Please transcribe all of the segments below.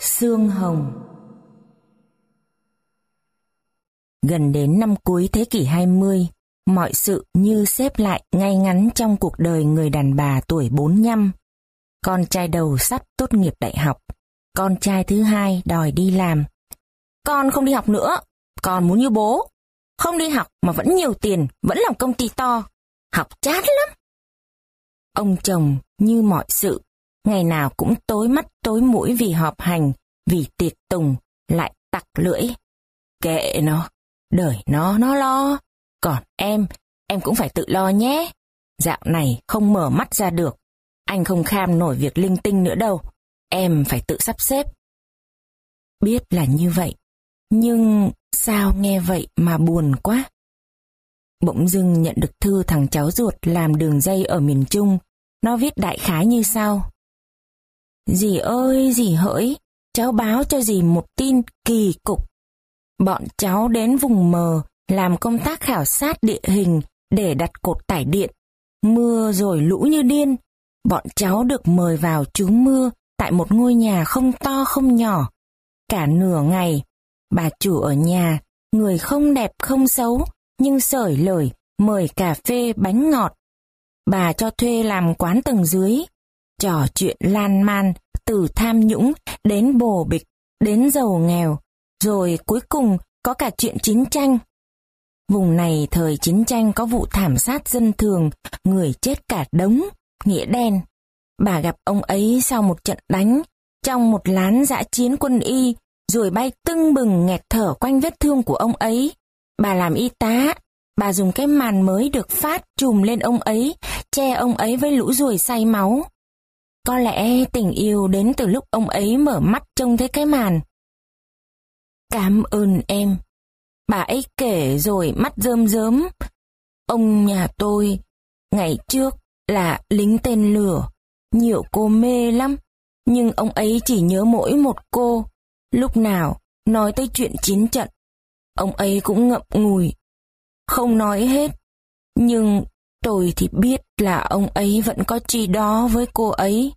Sương Hồng Gần đến năm cuối thế kỷ 20, mọi sự như xếp lại ngay ngắn trong cuộc đời người đàn bà tuổi 45. Con trai đầu sắp tốt nghiệp đại học, con trai thứ hai đòi đi làm. Con không đi học nữa, con muốn như bố. Không đi học mà vẫn nhiều tiền, vẫn làm công ty to. Học chát lắm. Ông chồng như mọi sự, ngày nào cũng tối mắt tối mũi vì họp hành, vì tiệc tùng, lại tặc lưỡi. Kệ nó, đời nó nó lo. Còn em, em cũng phải tự lo nhé. Dạo này không mở mắt ra được. Anh không kham nổi việc linh tinh nữa đâu. Em phải tự sắp xếp. Biết là như vậy. Nhưng sao nghe vậy mà buồn quá. Bỗng dưng nhận được thư thằng cháu ruột làm đường dây ở miền Trung. Nó viết đại khái như sau. Dì ơi, dì hỡi, cháu báo cho dì một tin kỳ cục. Bọn cháu đến vùng mờ làm công tác khảo sát địa hình để đặt cột tải điện. Mưa rồi lũ như điên. Bọn cháu được mời vào trú mưa tại một ngôi nhà không to không nhỏ. Cả nửa ngày, bà chủ ở nhà, người không đẹp không xấu, nhưng sởi lời, mời cà phê bánh ngọt. Bà cho thuê làm quán tầng dưới, trò chuyện lan man, từ tham nhũng đến bồ bịch, đến giàu nghèo, rồi cuối cùng có cả chuyện chiến tranh. Vùng này thời chiến tranh có vụ thảm sát dân thường, người chết cả đống, nghĩa đen. Bà gặp ông ấy sau một trận đánh, trong một lán dã chiến quân y, rồi bay tưng bừng nghẹt thở quanh vết thương của ông ấy. Bà làm y tá, bà dùng cái màn mới được phát trùm lên ông ấy, che ông ấy với lũ ruồi say máu. Có lẽ tình yêu đến từ lúc ông ấy mở mắt trông thấy cái màn. Cảm ơn em. Bà ấy kể rồi mắt rơm rớm. Ông nhà tôi, ngày trước là lính tên lửa, nhiều cô mê lắm, nhưng ông ấy chỉ nhớ mỗi một cô. Lúc nào nói tới chuyện chiến trận, ông ấy cũng ngậm ngùi, không nói hết. Nhưng tôi thì biết là ông ấy vẫn có chi đó với cô ấy.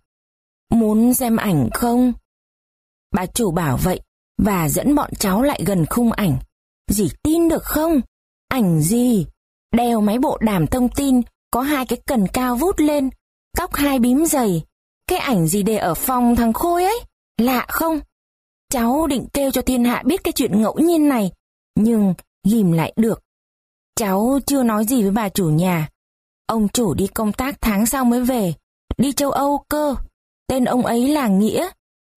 Muốn xem ảnh không? Bà chủ bảo vậy và dẫn bọn cháu lại gần khung ảnh. Dì tin được không? Ảnh gì? Đeo máy bộ đàm thông tin, có hai cái cần cao vút lên, tóc hai bím dày. Cái ảnh gì để ở phòng thằng Khôi ấy? Lạ không? Cháu định kêu cho thiên hạ biết cái chuyện ngẫu nhiên này, nhưng ghim lại được. Cháu chưa nói gì với bà chủ nhà. Ông chủ đi công tác tháng sau mới về, đi châu Âu cơ. Tên ông ấy là Nghĩa.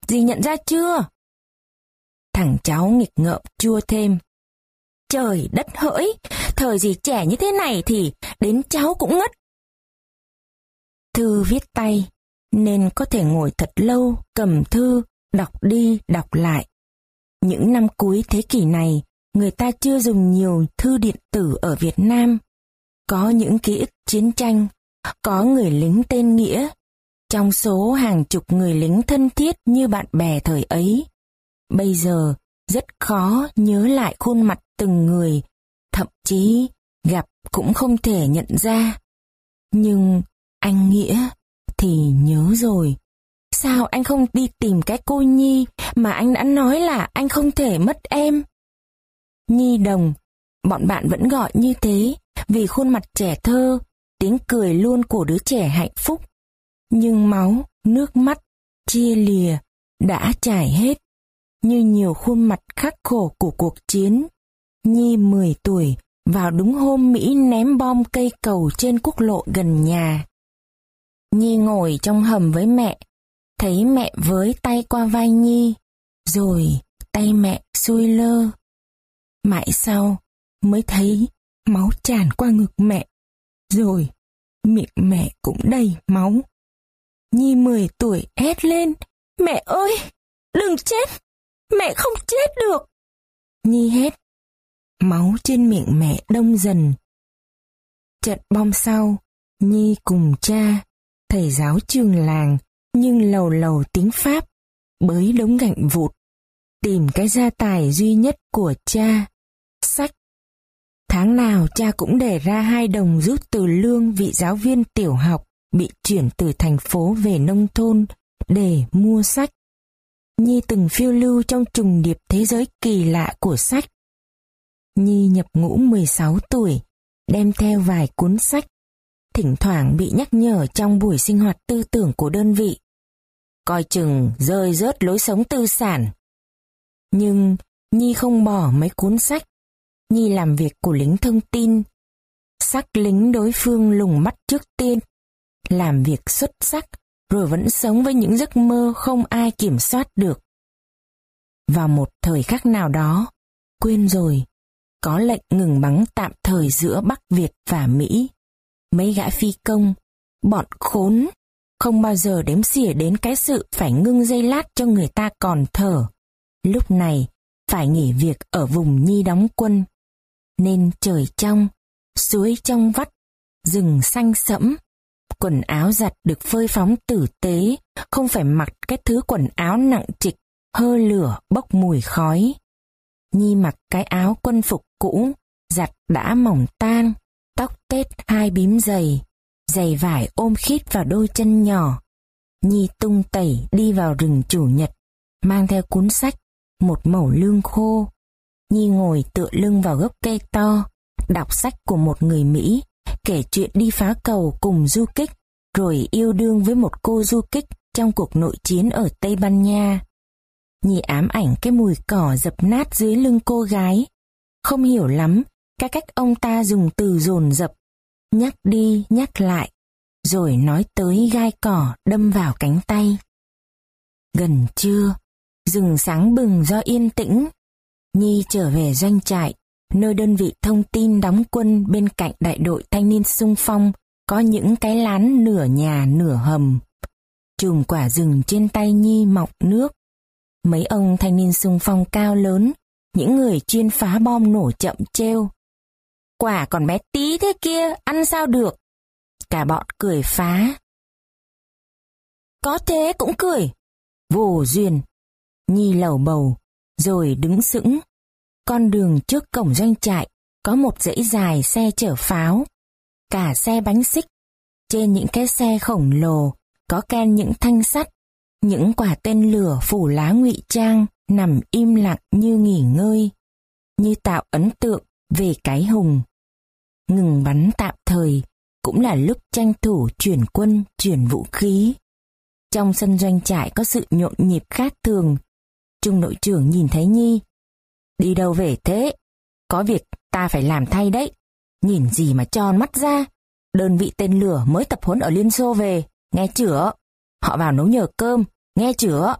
Dì nhận ra chưa? Thằng cháu nghịch ngợm chua thêm. Trời đất hỡi, thời gì trẻ như thế này thì đến cháu cũng ngất. Thư viết tay, nên có thể ngồi thật lâu, cầm thư, đọc đi, đọc lại. Những năm cuối thế kỷ này, người ta chưa dùng nhiều thư điện tử ở Việt Nam. Có những ký ức chiến tranh, có người lính tên Nghĩa, trong số hàng chục người lính thân thiết như bạn bè thời ấy. Bây giờ, rất khó nhớ lại khuôn mặt từng người, thậm chí gặp cũng không thể nhận ra. Nhưng anh Nghĩa thì nhớ rồi. Sao anh không đi tìm cái cô Nhi mà anh đã nói là anh không thể mất em? Nhi đồng, bọn bạn vẫn gọi như thế vì khuôn mặt trẻ thơ, tiếng cười luôn của đứa trẻ hạnh phúc. Nhưng máu, nước mắt, chia lìa, đã chảy hết. Như nhiều khuôn mặt khắc khổ của cuộc chiến. Nhi 10 tuổi, vào đúng hôm Mỹ ném bom cây cầu trên quốc lộ gần nhà. Nhi ngồi trong hầm với mẹ, thấy mẹ với tay qua vai Nhi, rồi tay mẹ xuôi lơ. Mãi sau mới thấy máu tràn qua ngực mẹ, rồi miệng mẹ cũng đầy máu. Nhi 10 tuổi hét lên, mẹ ơi, đừng chết, mẹ không chết được. Nhi hét, máu trên miệng mẹ đông dần. Trận bom sau, Nhi cùng cha, thầy giáo trường làng, nhưng lầu lầu tiếng Pháp, bới đống gạch vụt, tìm cái gia tài duy nhất của cha, sách. Tháng nào cha cũng để ra hai đồng rút từ lương vị giáo viên tiểu học bị chuyển từ thành phố về nông thôn để mua sách. Nhi từng phiêu lưu trong trùng điệp thế giới kỳ lạ của sách. Nhi nhập ngũ 16 tuổi, đem theo vài cuốn sách, thỉnh thoảng bị nhắc nhở trong buổi sinh hoạt tư tưởng của đơn vị. Coi chừng rơi rớt lối sống tư sản. Nhưng Nhi không bỏ mấy cuốn sách. Nhi làm việc của lính thông tin. Sắc lính đối phương lùng mắt trước tiên. Làm việc xuất sắc, rồi vẫn sống với những giấc mơ không ai kiểm soát được. Vào một thời khắc nào đó, quên rồi, có lệnh ngừng bắn tạm thời giữa Bắc Việt và Mỹ. Mấy gã phi công, bọn khốn, không bao giờ đếm xỉa đến cái sự phải ngưng dây lát cho người ta còn thở. Lúc này, phải nghỉ việc ở vùng Nhi đóng quân. Nên trời trong, suối trong vắt, rừng xanh sẫm, quần áo giặt được phơi phóng tử tế, không phải mặc cái thứ quần áo nặng trịch, hơ lửa bốc mùi khói. Nhi mặc cái áo quân phục cũ, giặt đã mỏng tan, tóc tết hai bím dày, giày vải ôm khít vào đôi chân nhỏ. Nhi tung tẩy đi vào rừng chủ nhật, mang theo cuốn sách, một mẩu lương khô. Nhi ngồi tựa lưng vào gốc cây to, đọc sách của một người Mỹ, kể chuyện đi phá cầu cùng du kích, rồi yêu đương với một cô du kích trong cuộc nội chiến ở Tây Ban Nha. Nhi ám ảnh cái mùi cỏ dập nát dưới lưng cô gái. Không hiểu lắm cái cách ông ta dùng từ dồn dập, nhắc đi nhắc lại, rồi nói tới gai cỏ đâm vào cánh tay. Gần trưa, rừng sáng bừng do yên tĩnh. Nhi trở về doanh trại, nơi đơn vị thông tin đóng quân bên cạnh đại đội thanh niên sung phong, có những cái lán nửa nhà nửa hầm. Chùm quả rừng trên tay Nhi mọc nước. Mấy ông thanh niên sung phong cao lớn, những người chuyên phá bom nổ chậm treo. Quả còn bé tí thế kia, ăn sao được? Cả bọn cười phá. Có thế cũng cười. Vô duyên. Nhi lầu bầu, rồi đứng sững. Con đường trước cổng doanh trại có một dãy dài xe chở pháo. Cả xe bánh xích. Trên những cái xe khổng lồ có ken những thanh sắt, những quả tên lửa phủ lá ngụy trang nằm im lặng như nghỉ ngơi, như tạo ấn tượng về cái hùng. Ngừng bắn tạm thời cũng là lúc tranh thủ chuyển quân, chuyển vũ khí. Trong sân doanh trại có sự nhộn nhịp khác thường. Trung đội trưởng nhìn thấy Nhi. Đi đâu về thế? Có việc ta phải làm thay đấy. Nhìn gì mà tròn mắt ra. Đơn vị tên lửa mới tập huấn ở Liên Xô về. Nghe chưa? Họ vào nấu nhờ cơm. Nghe chưa?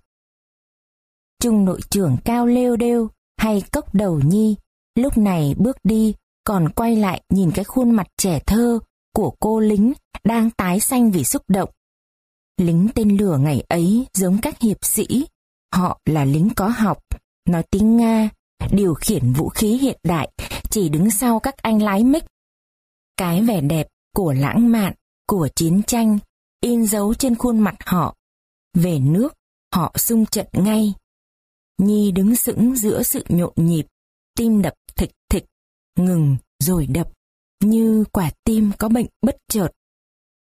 Trung nội trưởng cao lêu đêu hay cốc đầu Nhi lúc này bước đi còn quay lại nhìn cái khuôn mặt trẻ thơ của cô lính đang tái xanh vì xúc động. Lính tên lửa ngày ấy giống các hiệp sĩ, họ là lính có học, nói tiếng Nga, điều khiển vũ khí hiện đại, chỉ đứng sau các anh lái mic. Cái vẻ đẹp của lãng mạn, của chiến tranh, in dấu trên khuôn mặt họ. Về nước, họ sung trận ngay. Nhi đứng sững giữa sự nhộn nhịp, tim đập thịch thịch, ngừng rồi đập, như quả tim có bệnh bất chợt.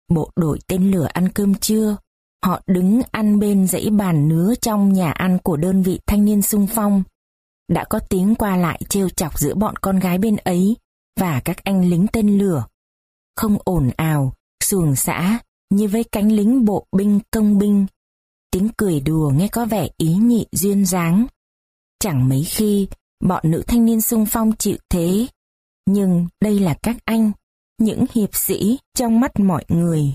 Bộ đội tên lửa ăn cơm trưa, họ đứng ăn bên dãy bàn nứa trong nhà ăn của đơn vị thanh niên sung phong. Đã có tiếng qua lại trêu chọc giữa bọn con gái bên ấy và các anh lính tên lửa. Không ồn ào, xuồng xã như với cánh lính bộ binh công binh. Tiếng cười đùa nghe có vẻ ý nhị duyên dáng. Chẳng mấy khi bọn nữ thanh niên sung phong chịu thế nhưng đây là các anh, những hiệp sĩ trong mắt mọi người.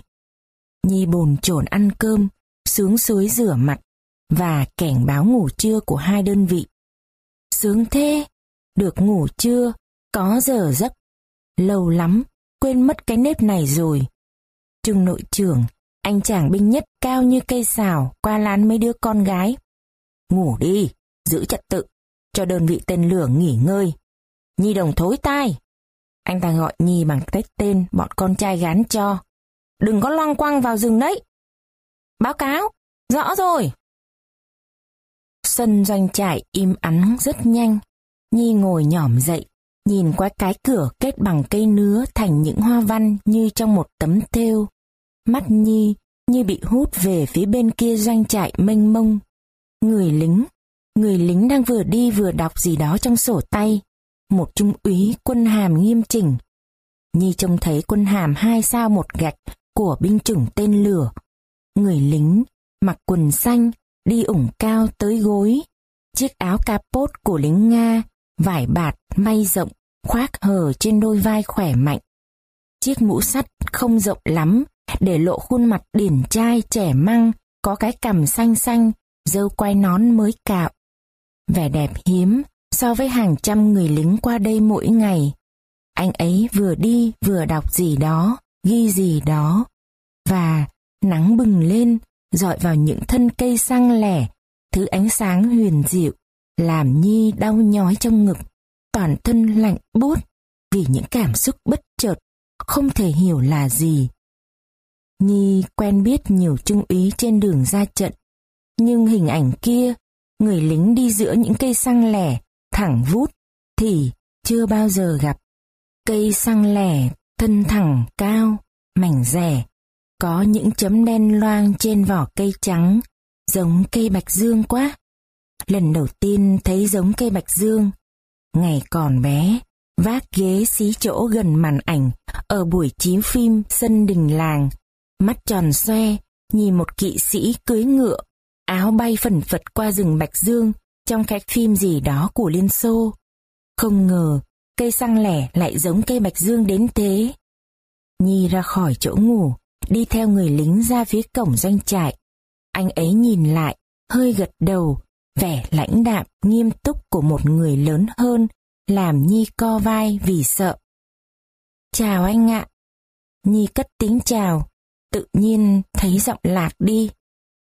Nhi bồn chồn ăn cơm, xuống suối rửa mặt và cảnh báo ngủ trưa của hai đơn vị. Sướng thế, được ngủ chưa? có giờ giấc. Lâu lắm, quên mất cái nếp này rồi. Trung nội trưởng, anh chàng binh nhất cao như cây xào qua lán mấy đứa con gái. Ngủ đi, giữ trật tự, cho đơn vị tên lửa nghỉ ngơi. Nhi đồng thối tai. Anh ta gọi Nhi bằng cách tên bọn con trai gán cho. Đừng có loang quăng vào rừng đấy. Báo cáo, rõ rồi. Sân doanh trại im ắng rất nhanh. Nhi ngồi nhỏm dậy, nhìn qua cái cửa kết bằng cây nứa thành những hoa văn như trong một tấm thêu. Mắt Nhi như bị hút về phía bên kia doanh trại mênh mông. Người lính, người lính đang vừa đi vừa đọc gì đó trong sổ tay. Một trung úy quân hàm nghiêm chỉnh. Nhi trông thấy quân hàm hai sao một gạch của binh chủng tên lửa. Người lính, mặc quần xanh, đi ủng cao tới gối. Chiếc áo capot của lính Nga, vải bạt, may rộng, khoác hờ trên đôi vai khỏe mạnh. Chiếc mũ sắt không rộng lắm, để lộ khuôn mặt điển trai trẻ măng, có cái cằm xanh xanh, dâu quai nón mới cạo. Vẻ đẹp hiếm so với hàng trăm người lính qua đây mỗi ngày. Anh ấy vừa đi vừa đọc gì đó, ghi gì đó. Và nắng bừng lên, dọi vào những thân cây xăng lẻ, thứ ánh sáng huyền diệu, làm Nhi đau nhói trong ngực, toàn thân lạnh buốt vì những cảm xúc bất chợt, không thể hiểu là gì. Nhi quen biết nhiều trung úy trên đường ra trận, nhưng hình ảnh kia, người lính đi giữa những cây xăng lẻ, thẳng vút, thì chưa bao giờ gặp. Cây xăng lẻ, thân thẳng, cao, mảnh rẻ, có những chấm đen loang trên vỏ cây trắng, giống cây bạch dương quá. Lần đầu tiên thấy giống cây bạch dương, ngày còn bé, vác ghế xí chỗ gần màn ảnh ở buổi chiếu phim sân đình làng, mắt tròn xoe, nhìn một kỵ sĩ cưới ngựa, áo bay phần phật qua rừng Bạch Dương trong cái phim gì đó của Liên Xô. Không ngờ, cây xăng lẻ lại giống cây Bạch Dương đến thế. Nhi ra khỏi chỗ ngủ, đi theo người lính ra phía cổng doanh trại. Anh ấy nhìn lại, hơi gật đầu, vẻ lãnh đạm, nghiêm túc của một người lớn hơn, làm Nhi co vai vì sợ. Chào anh ạ. Nhi cất tiếng chào, tự nhiên thấy giọng lạc đi.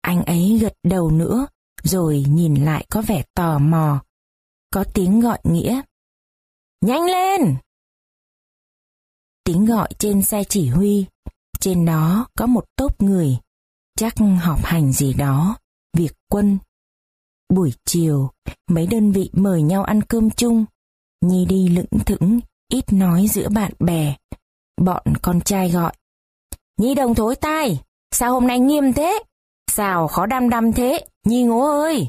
Anh ấy gật đầu nữa, rồi nhìn lại có vẻ tò mò. Có tiếng gọi nghĩa. Nhanh lên! Tiếng gọi trên xe chỉ huy, trên đó có một tốp người, chắc họp hành gì đó, việc quân. Buổi chiều, mấy đơn vị mời nhau ăn cơm chung, Nhi đi lững thững, ít nói giữa bạn bè. Bọn con trai gọi. Nhi đồng thối tai, sao hôm nay nghiêm thế? Sao khó đăm đăm thế, Nhi ngố ơi!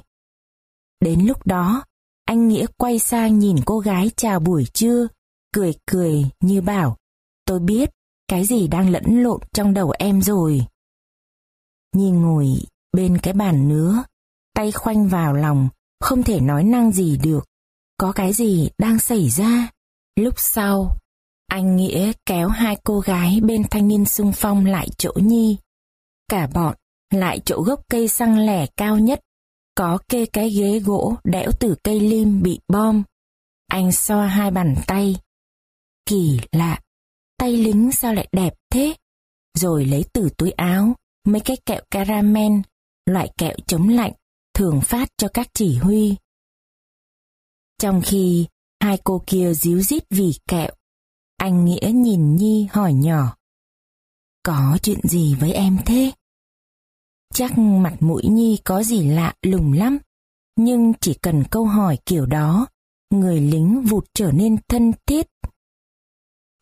Đến lúc đó, anh Nghĩa quay sang nhìn cô gái chào buổi trưa, cười cười như bảo, tôi biết cái gì đang lẫn lộn trong đầu em rồi. Nhi ngồi bên cái bàn nứa, tay khoanh vào lòng, không thể nói năng gì được. Có cái gì đang xảy ra? Lúc sau, anh Nghĩa kéo hai cô gái bên thanh niên sung phong lại chỗ Nhi. Cả bọn lại chỗ gốc cây xăng lẻ cao nhất, có kê cái ghế gỗ đẽo từ cây lim bị bom. Anh xoa hai bàn tay. Kỳ lạ, tay lính sao lại đẹp thế? Rồi lấy từ túi áo mấy cái kẹo caramel, loại kẹo chống lạnh, thường phát cho các chỉ huy. Trong khi hai cô kia díu dít vì kẹo, anh Nghĩa nhìn Nhi hỏi nhỏ. Có chuyện gì với em thế? Chắc mặt mũi Nhi có gì lạ lùng lắm, nhưng chỉ cần câu hỏi kiểu đó, người lính vụt trở nên thân thiết.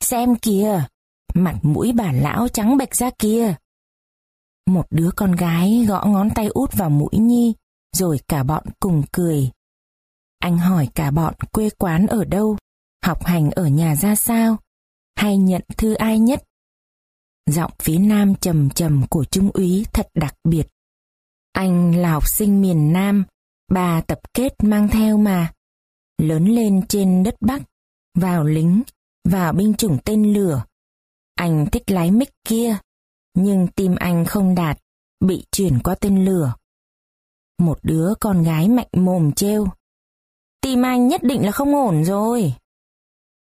Xem kìa, mặt mũi bà lão trắng bệch ra kia. Một đứa con gái gõ ngón tay út vào mũi Nhi, rồi cả bọn cùng cười. Anh hỏi cả bọn quê quán ở đâu, học hành ở nhà ra sao, hay nhận thư ai nhất. Giọng phía nam trầm trầm của trung úy thật đặc biệt. Anh là học sinh miền Nam, bà tập kết mang theo mà. Lớn lên trên đất Bắc, vào lính, vào binh chủng tên lửa. Anh thích lái mic kia, nhưng tim anh không đạt, bị chuyển qua tên lửa. Một đứa con gái mạnh mồm trêu. Tim anh nhất định là không ổn rồi.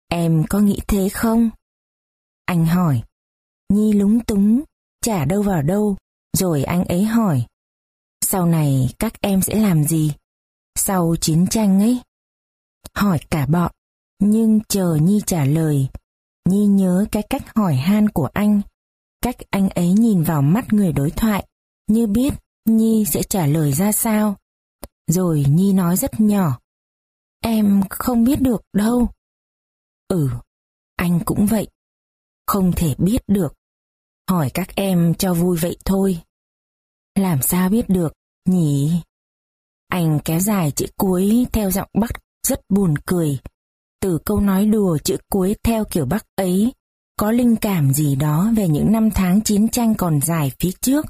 Em có nghĩ thế không? Anh hỏi. Nhi lúng túng, chả đâu vào đâu, rồi anh ấy hỏi. Sau này các em sẽ làm gì? Sau chiến tranh ấy? Hỏi cả bọn, nhưng chờ Nhi trả lời. Nhi nhớ cái cách hỏi han của anh, cách anh ấy nhìn vào mắt người đối thoại, như biết Nhi sẽ trả lời ra sao. Rồi Nhi nói rất nhỏ. Em không biết được đâu. Ừ, anh cũng vậy. Không thể biết được. Hỏi các em cho vui vậy thôi. Làm sao biết được, nhỉ? Anh kéo dài chữ cuối theo giọng Bắc rất buồn cười. Từ câu nói đùa chữ cuối theo kiểu Bắc ấy, có linh cảm gì đó về những năm tháng chiến tranh còn dài phía trước.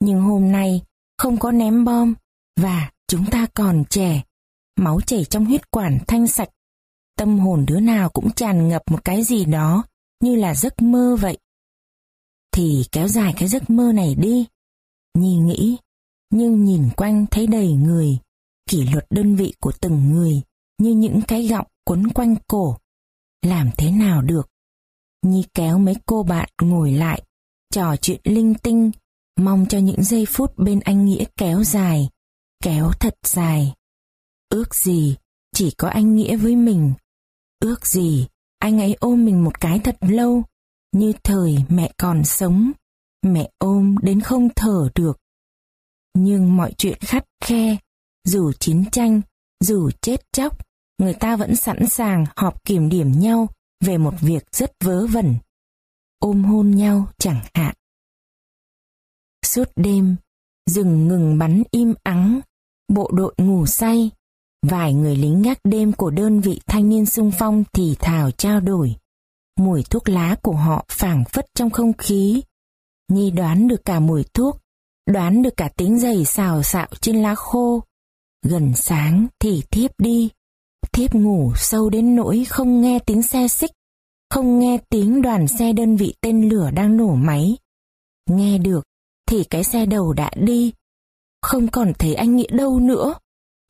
Nhưng hôm nay, không có ném bom, và chúng ta còn trẻ. Máu chảy trong huyết quản thanh sạch. Tâm hồn đứa nào cũng tràn ngập một cái gì đó, như là giấc mơ vậy. Thì kéo dài cái giấc mơ này đi. Nhi nghĩ, nhưng nhìn quanh thấy đầy người, kỷ luật đơn vị của từng người, như những cái gọng quấn quanh cổ. Làm thế nào được? Nhi kéo mấy cô bạn ngồi lại, trò chuyện linh tinh, mong cho những giây phút bên anh Nghĩa kéo dài, kéo thật dài. Ước gì, chỉ có anh Nghĩa với mình. Ước gì, anh ấy ôm mình một cái thật lâu, như thời mẹ còn sống, mẹ ôm đến không thở được. Nhưng mọi chuyện khắt khe, dù chiến tranh, dù chết chóc, người ta vẫn sẵn sàng họp kiểm điểm nhau về một việc rất vớ vẩn. Ôm hôn nhau chẳng hạn. Suốt đêm, rừng ngừng bắn im ắng, bộ đội ngủ say. Vài người lính gác đêm của đơn vị thanh niên sung phong thì thào trao đổi. Mùi thuốc lá của họ phảng phất trong không khí. Nhi đoán được cả mùi thuốc, đoán được cả tiếng giày xào xạo trên lá khô. Gần sáng thì thiếp đi. Thiếp ngủ sâu đến nỗi không nghe tiếng xe xích, không nghe tiếng đoàn xe đơn vị tên lửa đang nổ máy. Nghe được thì cái xe đầu đã đi. Không còn thấy anh Nghĩa đâu nữa.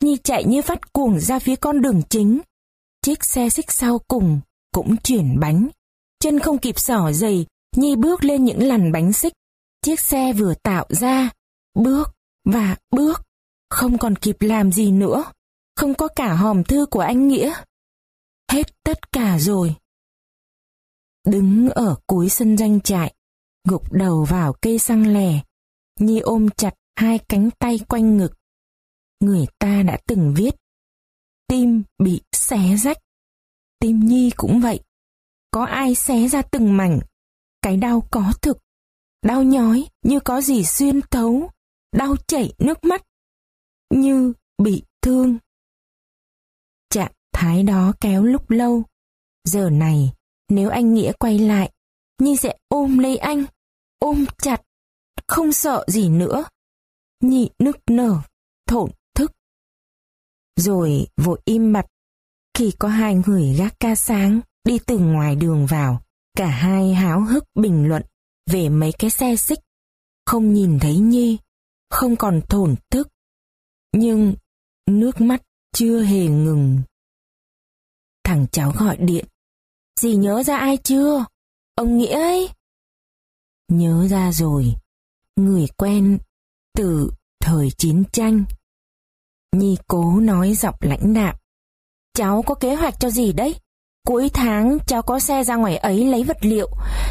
Nhi chạy như phát cuồng ra phía con đường chính. Chiếc xe xích sau cùng cũng chuyển bánh. Chân không kịp sỏ giày, Nhi bước lên những lằn bánh xích. Chiếc xe vừa tạo ra, bước và bước, không còn kịp làm gì nữa. Không có cả hòm thư của anh Nghĩa. Hết tất cả rồi. Đứng ở cuối sân danh trại, gục đầu vào cây xăng lè, Nhi ôm chặt hai cánh tay quanh ngực. Người ta đã từng viết, tim bị xé rách. Tim Nhi cũng vậy. Có ai xé ra từng mảnh. Cái đau có thực. Đau nhói như có gì xuyên thấu. Đau chảy nước mắt. Như bị thương. Thái đó kéo lúc lâu. Giờ này, nếu anh Nghĩa quay lại, Nhi sẽ ôm lấy anh, ôm chặt, không sợ gì nữa. Nhị nức nở, thổn thức. Rồi vội im mặt, khi có hai người gác ca sáng đi từ ngoài đường vào, cả hai háo hức bình luận về mấy cái xe xích. Không nhìn thấy Nhi, không còn thổn thức. Nhưng nước mắt chưa hề ngừng. Thằng cháu gọi điện. Dì nhớ ra ai chưa? Ông Nghĩa ấy. Nhớ ra rồi. Người quen từ thời chiến tranh. Nhi cố nói giọng lãnh đạm. Cháu có kế hoạch cho gì đấy? Cuối tháng cháu có xe ra ngoài ấy lấy vật liệu.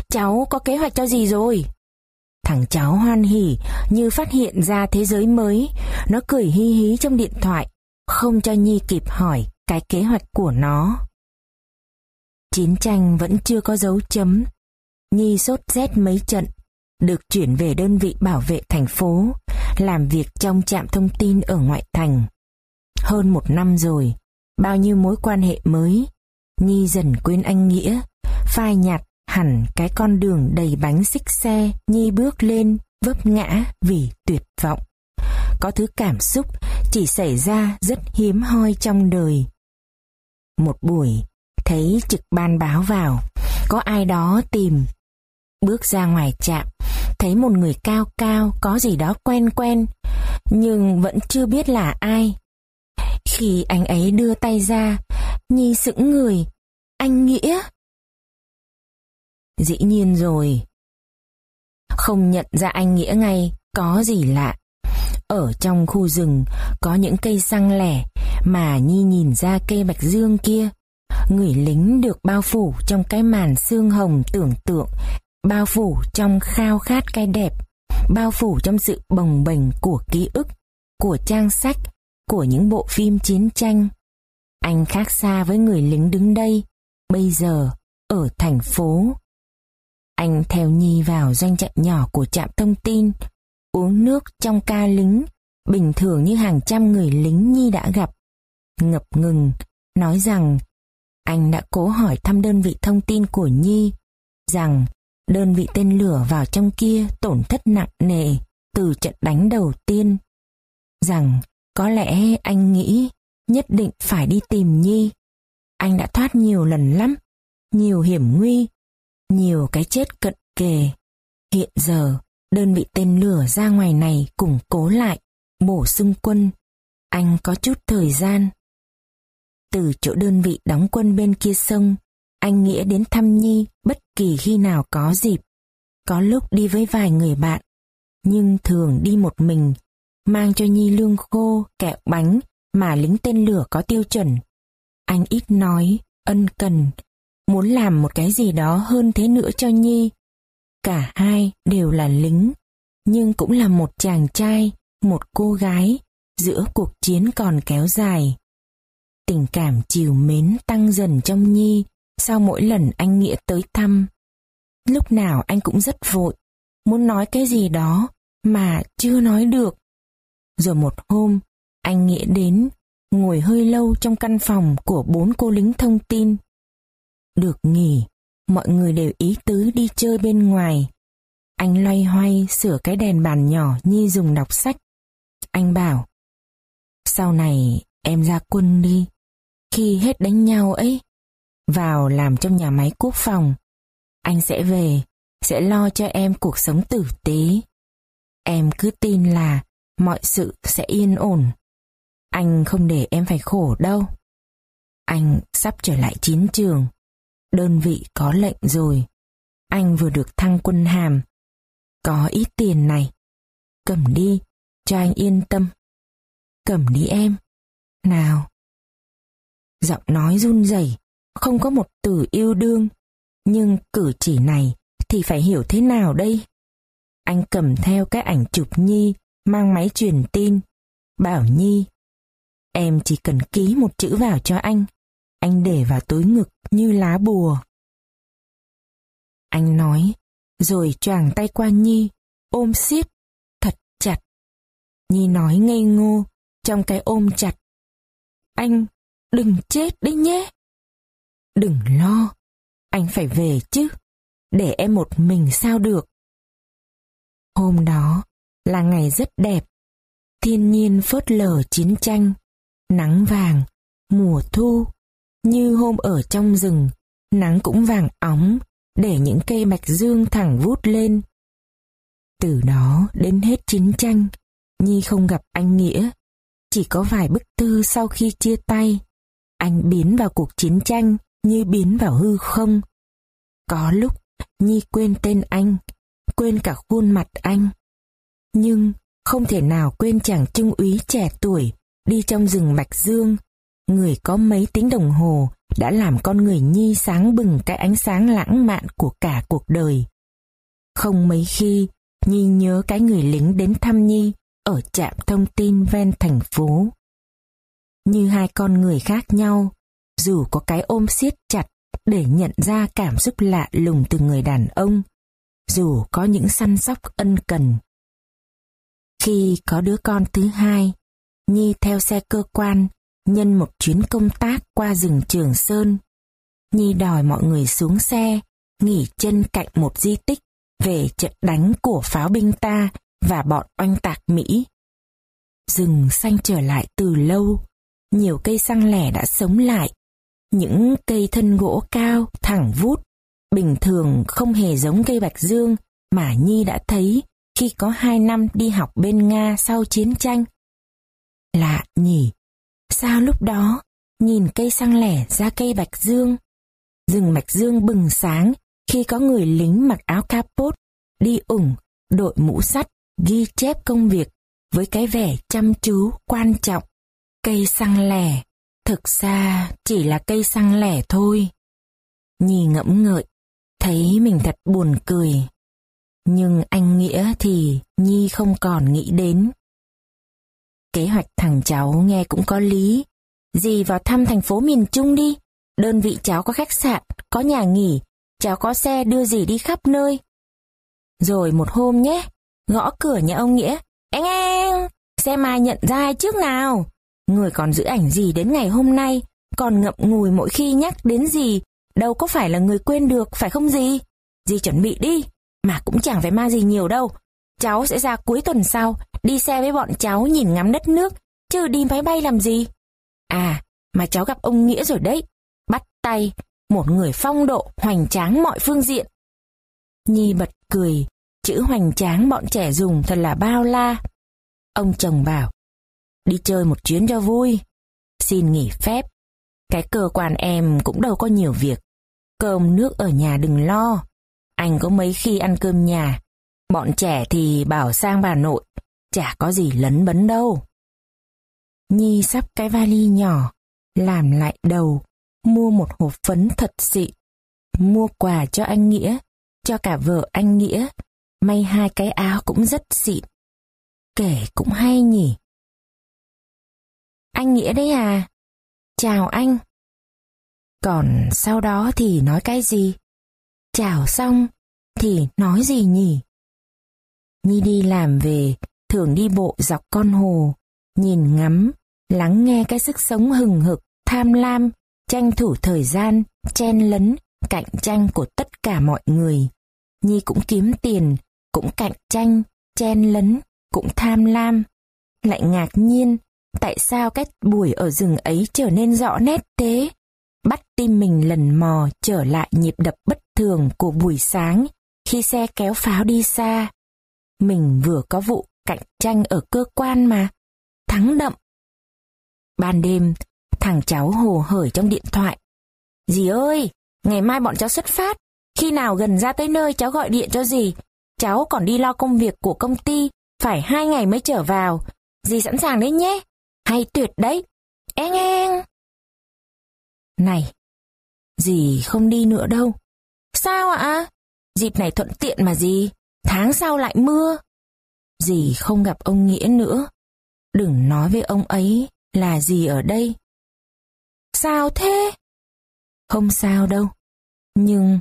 Cháu có kế hoạch cho gì rồi? Thằng cháu hoan hỉ như phát hiện ra thế giới mới. Nó cười hi hí trong điện thoại, không cho Nhi kịp hỏi cái kế hoạch của nó. Chiến tranh vẫn chưa có dấu chấm. Nhi sốt rét mấy trận, được chuyển về đơn vị bảo vệ thành phố, làm việc trong trạm thông tin ở ngoại thành. Hơn một năm rồi, bao nhiêu mối quan hệ mới, Nhi dần quên anh Nghĩa, phai nhạt hẳn cái con đường đầy bánh xích xe Nhi bước lên vấp ngã vì tuyệt vọng. Có thứ cảm xúc chỉ xảy ra rất hiếm hoi trong đời. Một buổi, thấy trực ban báo vào, có ai đó tìm. Bước ra ngoài trạm, thấy một người cao cao có gì đó quen quen, nhưng vẫn chưa biết là ai. Khi anh ấy đưa tay ra, Nhi sững người. Anh Nghĩa? Dĩ nhiên rồi. Không nhận ra anh Nghĩa ngay, có gì lạ. Ở trong khu rừng có những cây xăng lẻ mà Nhi nhìn ra cây bạch dương kia. Người lính được bao phủ trong cái màn xương hồng tưởng tượng bao phủ trong khao khát cái đẹp, bao phủ trong sự bồng bềnh của ký ức, của trang sách, của những bộ phim chiến tranh. Anh khác xa với người lính đứng đây, bây giờ, ở thành phố. Anh theo Nhi vào doanh trại nhỏ của trạm thông tin, uống nước trong ca lính, bình thường như hàng trăm người lính Nhi đã gặp. Ngập ngừng, nói rằng anh đã cố hỏi thăm đơn vị thông tin của Nhi, rằng đơn vị tên lửa vào trong kia tổn thất nặng nề từ trận đánh đầu tiên. Rằng có lẽ anh nghĩ nhất định phải đi tìm Nhi. Anh đã thoát nhiều lần lắm, nhiều hiểm nguy, nhiều cái chết cận kề. Hiện giờ, đơn vị tên lửa ra ngoài này củng cố lại, bổ sung quân. Anh có chút thời gian. Từ chỗ đơn vị đóng quân bên kia sông, anh nghĩa đến thăm Nhi bất kỳ khi nào có dịp. Có lúc đi với vài người bạn, nhưng thường đi một mình, mang cho Nhi lương khô, kẹo bánh mà lính tên lửa có tiêu chuẩn. Anh ít nói, ân cần, muốn làm một cái gì đó hơn thế nữa cho Nhi. Cả hai đều là lính, nhưng cũng là một chàng trai, một cô gái, giữa cuộc chiến còn kéo dài. Tình cảm chiều mến tăng dần trong Nhi sau mỗi lần anh Nghĩa tới thăm. Lúc nào anh cũng rất vội, muốn nói cái gì đó mà chưa nói được. Rồi một hôm, anh Nghĩa đến, ngồi hơi lâu trong căn phòng của bốn cô lính thông tin. Được nghỉ, mọi người đều ý tứ đi chơi bên ngoài. Anh loay hoay sửa cái đèn bàn nhỏ Nhi dùng đọc sách. Anh bảo, sau này em ra quân đi, khi hết đánh nhau ấy, vào làm trong nhà máy quốc phòng. Anh sẽ về, sẽ lo cho em cuộc sống tử tế. Em cứ tin là mọi sự sẽ yên ổn. Anh không để em phải khổ đâu. Anh sắp trở lại chiến trường. Đơn vị có lệnh rồi. Anh vừa được thăng quân hàm. Có ít tiền này. Cầm đi, cho anh yên tâm. Cầm đi em. Nào. Giọng nói run rẩy, không có một từ yêu đương. Nhưng cử chỉ này thì phải hiểu thế nào đây? Anh cầm theo cái ảnh chụp Nhi, mang máy truyền tin. Bảo Nhi, em chỉ cần ký một chữ vào cho anh. Anh để vào túi ngực như lá bùa. Anh nói, rồi choàng tay qua Nhi, ôm siết, thật chặt. Nhi nói ngây ngô, trong cái ôm chặt. Anh, đừng chết đấy nhé. Đừng lo, anh phải về chứ, để em một mình sao được. Hôm đó là ngày rất đẹp, thiên nhiên phớt lờ chiến tranh, nắng vàng, mùa thu, như hôm ở trong rừng, nắng cũng vàng óng, để những cây bạch dương thẳng vút lên. Từ đó đến hết chiến tranh, Nhi không gặp anh Nghĩa, chỉ có vài bức thư sau khi chia tay. Anh biến vào cuộc chiến tranh như biến vào hư không. Có lúc Nhi quên tên anh, quên cả khuôn mặt anh. Nhưng không thể nào quên chàng trung úy trẻ tuổi đi trong rừng Bạch Dương, người có mấy tiếng đồng hồ đã làm con người Nhi sáng bừng cái ánh sáng lãng mạn của cả cuộc đời. Không mấy khi, Nhi nhớ cái người lính đến thăm Nhi ở trạm thông tin ven thành phố. Như hai con người khác nhau, dù có cái ôm siết chặt để nhận ra cảm xúc lạ lùng từ người đàn ông, dù có những săn sóc ân cần. Khi có đứa con thứ hai, Nhi theo xe cơ quan, nhân một chuyến công tác qua rừng Trường Sơn. Nhi đòi mọi người xuống xe, nghỉ chân cạnh một di tích về trận đánh của pháo binh ta và bọn oanh tạc Mỹ. Rừng xanh trở lại từ lâu, nhiều cây xăng lẻ đã sống lại những cây thân gỗ cao, thẳng vút, bình thường không hề giống cây bạch dương mà Nhi đã thấy khi có hai năm đi học bên Nga sau chiến tranh. Lạ nhỉ, sao lúc đó nhìn cây xăng lẻ ra cây bạch dương? Rừng bạch dương bừng sáng khi có người lính mặc áo capot, đi ủng, đội mũ sắt, ghi chép công việc với cái vẻ chăm chú, quan trọng. Cây xăng lẻ Thực ra chỉ là cây xăng lẻ thôi. Nhi ngẫm ngợi, thấy mình thật buồn cười. Nhưng anh Nghĩa thì Nhi không còn nghĩ đến. Kế hoạch thằng cháu nghe cũng có lý. Dì vào thăm thành phố miền Trung đi. Đơn vị cháu có khách sạn, có nhà nghỉ, cháu có xe đưa dì đi khắp nơi. Rồi một hôm nhé, gõ cửa nhà ông Nghĩa. Anh em, xem ai nhận ra ai trước nào. Người còn giữ ảnh gì đến ngày hôm nay, còn ngậm ngùi mỗi khi nhắc đến gì, đâu có phải là người quên được, phải không gì? Dì chuẩn bị đi, mà cũng chẳng phải ma gì nhiều đâu. Cháu sẽ ra cuối tuần sau, đi xe với bọn cháu nhìn ngắm đất nước, chứ đi máy bay làm gì? À, mà cháu gặp ông Nghĩa rồi đấy. Bắt tay, một người phong độ, hoành tráng mọi phương diện. Nhi bật cười, chữ hoành tráng bọn trẻ dùng thật là bao la. Ông chồng bảo, đi chơi một chuyến cho vui, xin nghỉ phép. Cái cơ quan em cũng đâu có nhiều việc. Cơm nước ở nhà đừng lo. Anh có mấy khi ăn cơm nhà. Bọn trẻ thì bảo sang bà nội, chả có gì lấn bấn đâu. Nhi sắp cái vali nhỏ, làm lại đầu, mua một hộp phấn thật xịn. Mua quà cho anh Nghĩa, cho cả vợ anh Nghĩa. May hai cái áo cũng rất xịn. Kể cũng hay nhỉ. Anh Nghĩa đấy à? Chào anh. Còn sau đó thì nói cái gì? Chào xong thì nói gì nhỉ? Nhi đi làm về, thường đi bộ dọc con hồ, nhìn ngắm, lắng nghe cái sức sống hừng hực, tham lam, tranh thủ thời gian, chen lấn, cạnh tranh của tất cả mọi người. Nhi cũng kiếm tiền, cũng cạnh tranh, chen lấn, cũng tham lam. Lại ngạc nhiên, tại sao cái buổi ở rừng ấy trở nên rõ nét thế? Bắt tim mình lần mò trở lại nhịp đập bất thường của buổi sáng khi xe kéo pháo đi xa. Mình vừa có vụ cạnh tranh ở cơ quan mà, thắng đậm. Ban đêm, thằng cháu hồ hởi trong điện thoại. Dì ơi, ngày mai bọn cháu xuất phát, khi nào gần ra tới nơi cháu gọi điện cho dì. Cháu còn đi lo công việc của công ty, phải hai ngày mới trở vào. Dì sẵn sàng đấy nhé. Hay tuyệt đấy. Eng eng. Này, dì không đi nữa đâu. Sao ạ? Dịp này thuận tiện mà gì? Tháng sau lại mưa. Dì không gặp ông Nghĩa nữa. Đừng nói với ông ấy là gì ở đây. Sao thế? Không sao đâu. Nhưng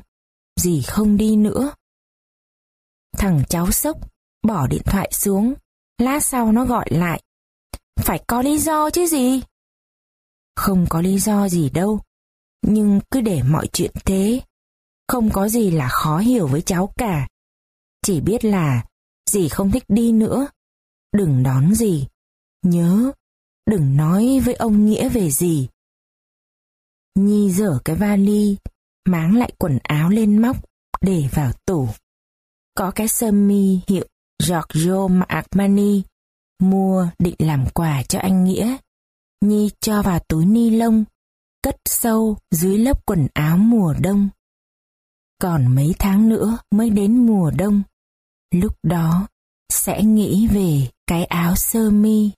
dì không đi nữa. Thằng cháu sốc, bỏ điện thoại xuống. Lát sau nó gọi lại. Phải có lý do chứ gì? Không có lý do gì đâu. Nhưng cứ để mọi chuyện thế. Không có gì là khó hiểu với cháu cả. Chỉ biết là dì không thích đi nữa. Đừng đón gì. Nhớ, đừng nói với ông Nghĩa về gì. Nhi dở cái vali, máng lại quần áo lên móc, để vào tủ. Có cái sơ mi hiệu Giorgio Armani, mua định làm quà cho anh Nghĩa. Nhi cho vào túi ni lông, cất sâu dưới lớp quần áo mùa đông. Còn mấy tháng nữa mới đến mùa đông. Lúc đó sẽ nghĩ về cái áo sơ mi.